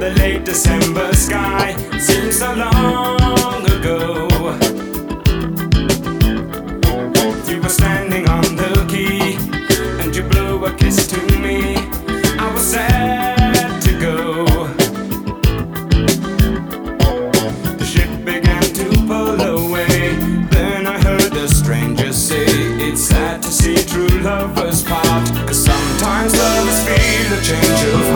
the late December sky seems so long ago. You were standing on the quay and you blew a kiss to me. I was sad to go. The ship began to pull away. Then I heard the stranger say, It's sad to see true lovers part. Cause sometimes lovers feel a change of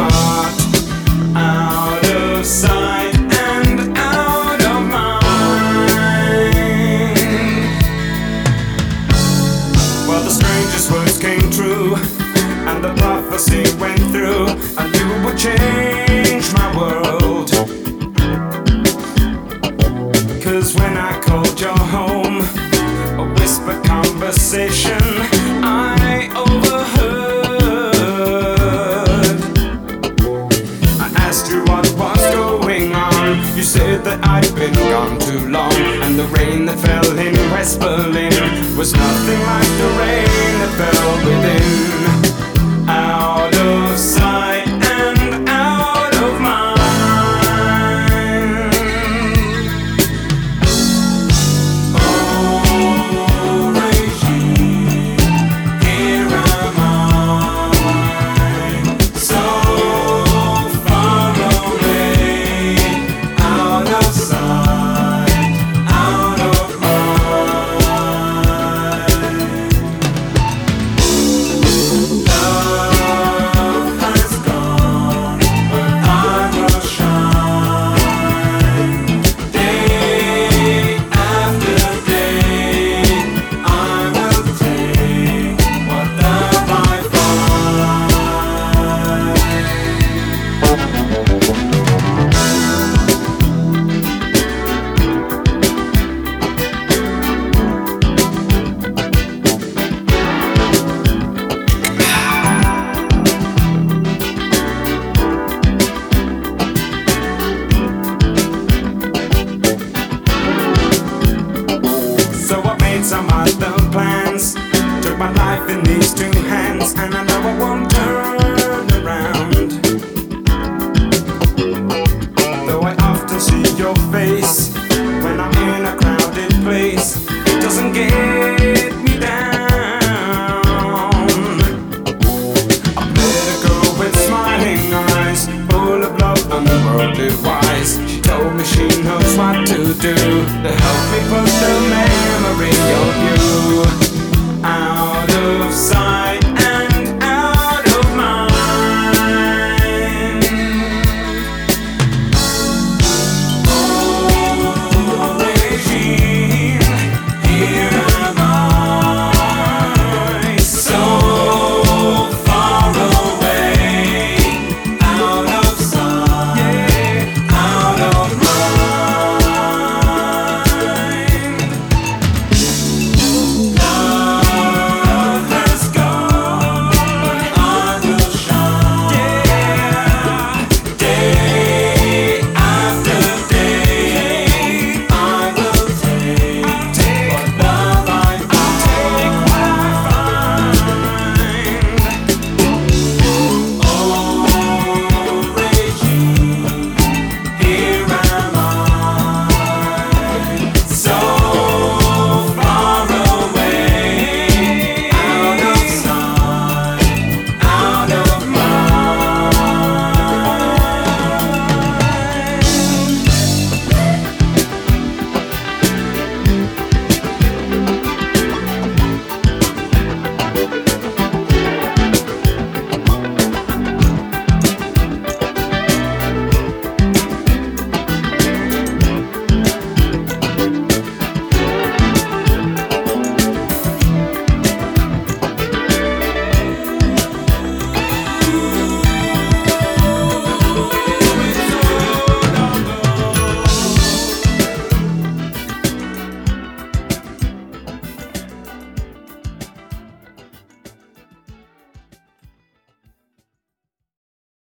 conversation I overheard. I asked you what was going on. You said that I'd been gone too long, and the rain that fell in West Berlin was nothing like the rain that fell within our do to help me put the memory of you.